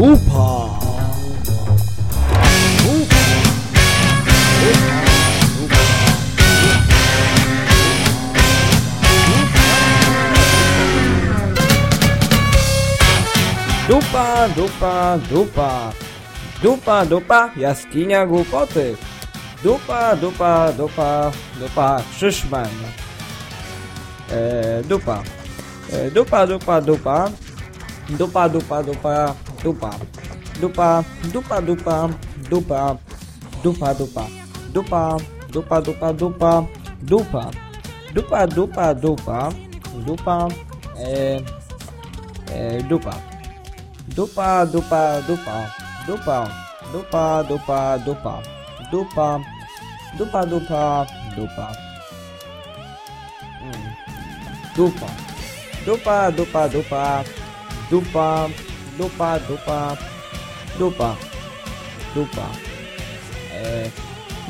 dupa. Dupa. Dupa. Dupa, dupa, dupa. Jaskinia głupoty. Dupa, dupa, dupa, dupa, Krzyszman. E, dupa. E, dupa, dupa, dupa. Dupa, dupa, dupa, dupa. Dupa, dupa, dupa, dupa. Dupa, dupa. Dupa, dupa, dupa, dupa. Dupa. Dupa, dupa, dupa. Dupa. E, e, dupa. Dupa, dupa, dupa. Dupa. Dupa, dupa, dupa. Dupa. Dupa, dupa, dupa. Mm. Dupa. Dupa, dupa, dupa. Dupa. Dupa, dupa. Dupa. Dupa. E,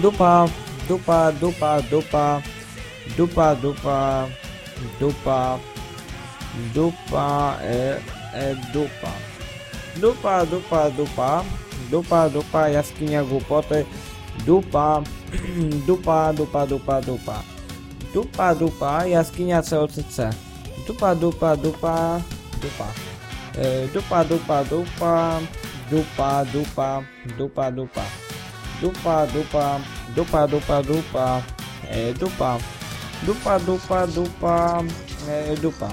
dupa. Dupa, dupa, dupa. Dupa, dupa. Dupa. Dupa. E, e, dupa. Dupa, dupa, dupa. Dupa, dupa, jaskinia głupoty. Dupa. Dupa, dupa, dupa, dupa. Dupa, dupa, jaskinia COCC. Dupa, dupa, dupa. Dupa. E, dupa, dupa, dupa. Dupa, dupa. Dupa, dupa. Dupa, dupa. Dupa, dupa, dupa. E, dupa. Dupa, dupa, dupa. E, dupa.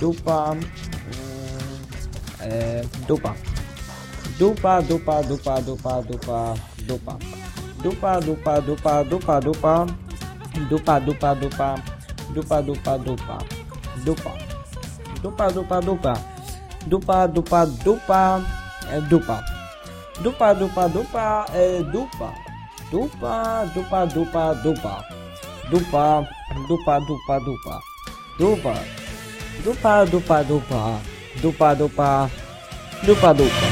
Dupa. Mm, e, dupa. Dupa, dupa, dupa, dupa, dupa, dupa. Dupa, dupa, dupa, dupa, dupa. Dupa, dupa, dupa. Dupa, dupa, dupa. Dupa. Dupa, dupa, dupa. Dupa, dupa, dupa. E, dupa. Dupa, dupa, dupa. E, dupa. Dupa, dupa, dupa, dupa. Dupa, dupa, dupa, dupa. Dupa. Dupa, dupa, dupa. Dupa, dupa. Dupa, dupa.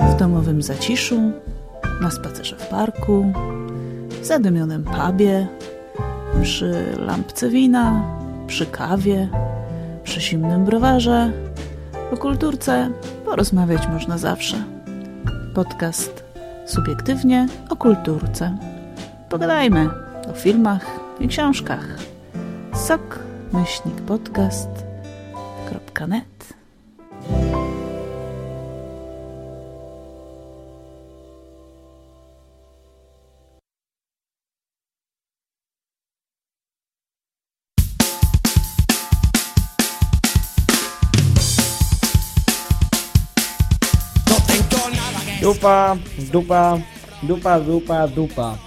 w domowym zaciszu, na spacerze w parku, w zadymionym pubie, przy lampce wina, przy kawie, przy zimnym browarze. O kulturce porozmawiać można zawsze. Podcast subiektywnie o kulturce. Pogadajmy o filmach i książkach. Sok myślnik podcast.net Dupa, dupa, dupa, dupa, dupa.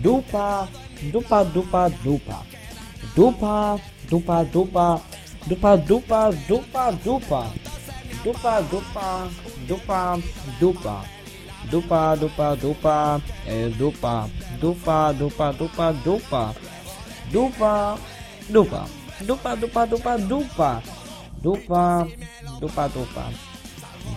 Dupa, dupa, dupa, dupa. Dupa, dupa, dupa. Dupa, dupa, dupa, dupa. Dupa, dupa, dupa, dupa. Dupa, dupa, dupa. E, dupa. Dupa, dupa, dupa, dupa. Dupa, dupa. Dupa, dupa, dupa, dupa. Dupa, dupa, dupa. Dupa,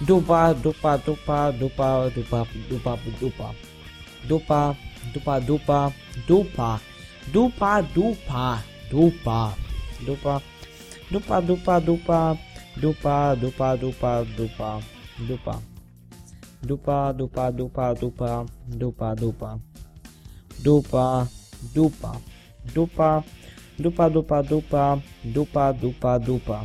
Dupa, dupa, dupa, dupa, dupa, dupa, dupa. Dupa, dupa, dupa, dupa. Dupa, dupa, dupa. Dupa. Dupa, dupa, dupa. Dupa, dupa, dupa, dupa. Dupa. Dupa, dupa, dupa, dupa. Dupa, dupa. Dupa, dupa. Dupa. dupa, dupa, dupa, dupa, dupa, dupa,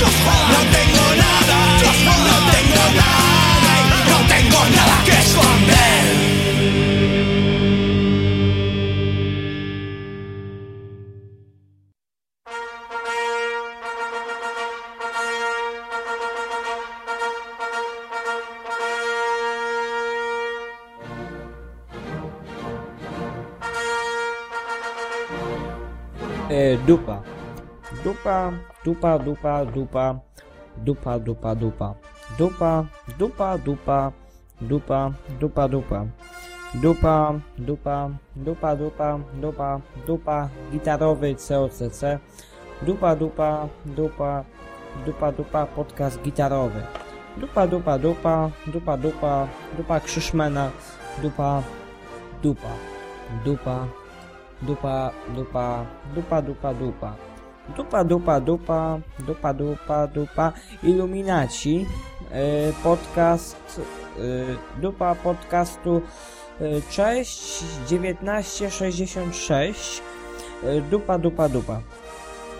No tengo nada, no tengo nada, no tengo nada que esconder. Eh, Dupa. Dupa, dupa, dupa, dupa, dupa, dupa, dupa. Dupa, dupa, dupa, dupa, dupa, dupa. Dupa, dupa, dupa, dupa, dupa, dupa, gitarowy COCC. Dupa, dupa, dupa, dupa, dupa, podcast gitarowy. Dupa, dupa, dupa, dupa, dupa, dupa Krzyszmana, dupa, dupa, dupa, dupa, dupa, dupa, dupa, dupa. Dupa, dupa, dupa, dupa, dupa, dupa, Iluminaci, e, podcast, e, dupa podcastu, e, cześć, 1966, e, dupa, dupa, dupa.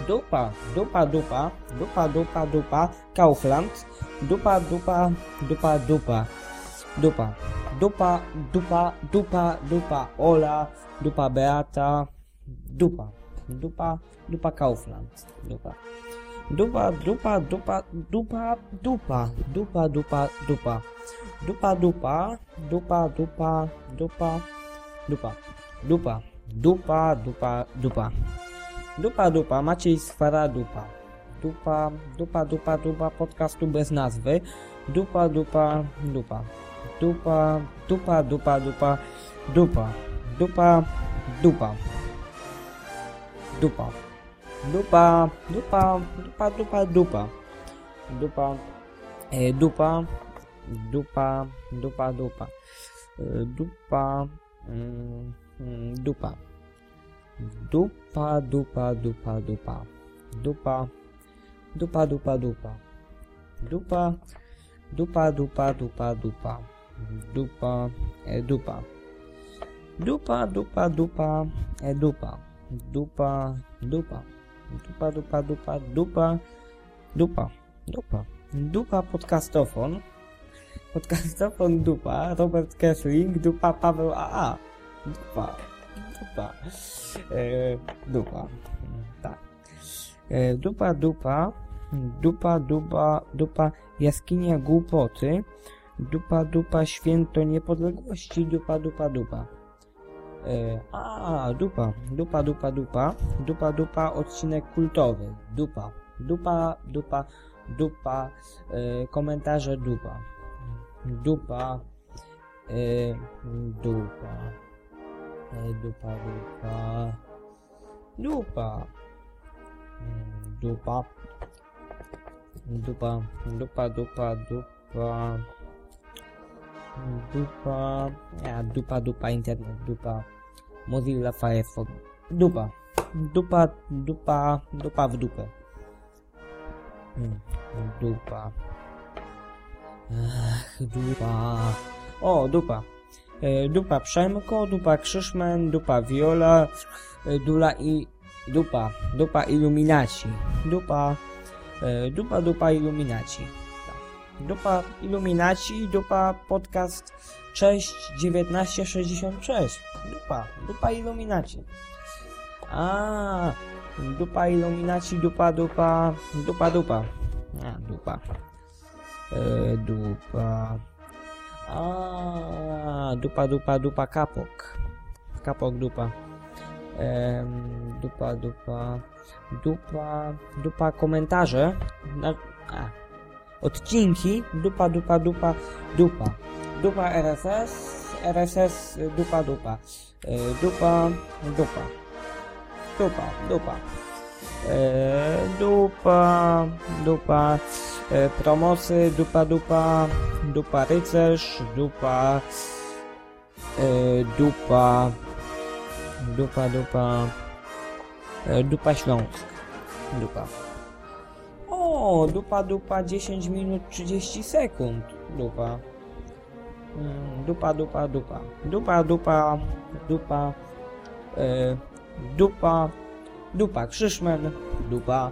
Dupa, dupa, dupa, dupa, dupa, dupa, Kaufland, dupa, dupa, dupa, dupa, dupa, dupa, dupa, dupa, dupa, Ola, dupa, Beata, dupa, dupa, dupa, Kaufland, dupa. Dupa, dupa, dupa, dupa, dupa, dupa, dupa, dupa. Dupa, dupa, dupa, dupa, dupa, dupa. Dupa, dupa, dupa, dupa. Dupa, dupa, Maciej Skwara, dupa. Dupa, dupa, dupa, dupa, podcastu bez nazwy. Dupa, dupa, dupa. Dupa, dupa, dupa, dupa, dupa. Dupa, dupa. Dupa. Dupa, dupa, dupa, dupa, dupa. Dupa, e, dupa, dupa, dupa, dupa. E, dupa, mm, mm, dupa. Dupa, dupa, dupa, dupa. Dupa, dupa, dupa, dupa. Dupa, dupa, dupa, dupa, dupa. Dupa, e, dupa. Dupa, dupa, dupa, e, dupa. Dupa, dupa. Dupa, dupa, dupa, dupa. Dupa, dupa. Dupa podcastofon. Podcastofon dupa. Robert Kessling. Dupa Paweł AA. Dupa. Dupa. E, dupa. Tak. E, dupa, dupa. Dupa, dupa, dupa. Jaskinia głupoty. Dupa, dupa, święto niepodległości. Dupa, dupa, dupa. E, a, dupa, dupa, dupa, dupa, dupa, dupa, odcinek kultowy, dupa, dupa, dupa, dupa, e, komentarze dupa, dupa, e, dupa, e, dupa, dupa, dupa, Mm, dupa, dupa, dupa, dupa, dupa, dupa, ja, dupa, dupa, internet, dupa, Mozilla Firefox, dupa, dupa, dupa, dupa w dupę, Hmm, dupa, Ach, dupa, o, dupa, e, dupa Przemko, dupa Krzyszmen, dupa Viola, e, dula i, dupa, dupa Illuminaci, dupa, e, dupa, dupa Illuminaci, Dupa Illuminaci, dupa podcast Cześć 1966. Dupa, dupa Illuminaci. A, dupa Illuminaci, dupa, dupa, dupa, dupa. A, dupa. E, dupa. A, dupa, dupa, dupa, kapok. Kapok, dupa. Dupa, dupa, dupa, dupa, komentarze. Na, a, odcinki. Dupa dupa dupa dupa. Dupa RSS RSS y, dupa dupa. Dupa dupa. Dupa dupa. E, dupa, dupa, e, promosy, dupa, dupa, dupa rycerz, dupa, e, dupa, dupa, dupa, e, dupa Śląsk, dupa. O, dupa, dupa, 10 minut 30 sekund, dupa. Mm, Dupa, dupa, dupa, dupa, dupa, dupa, e, dupa, dupa Krzyszmen, dupa,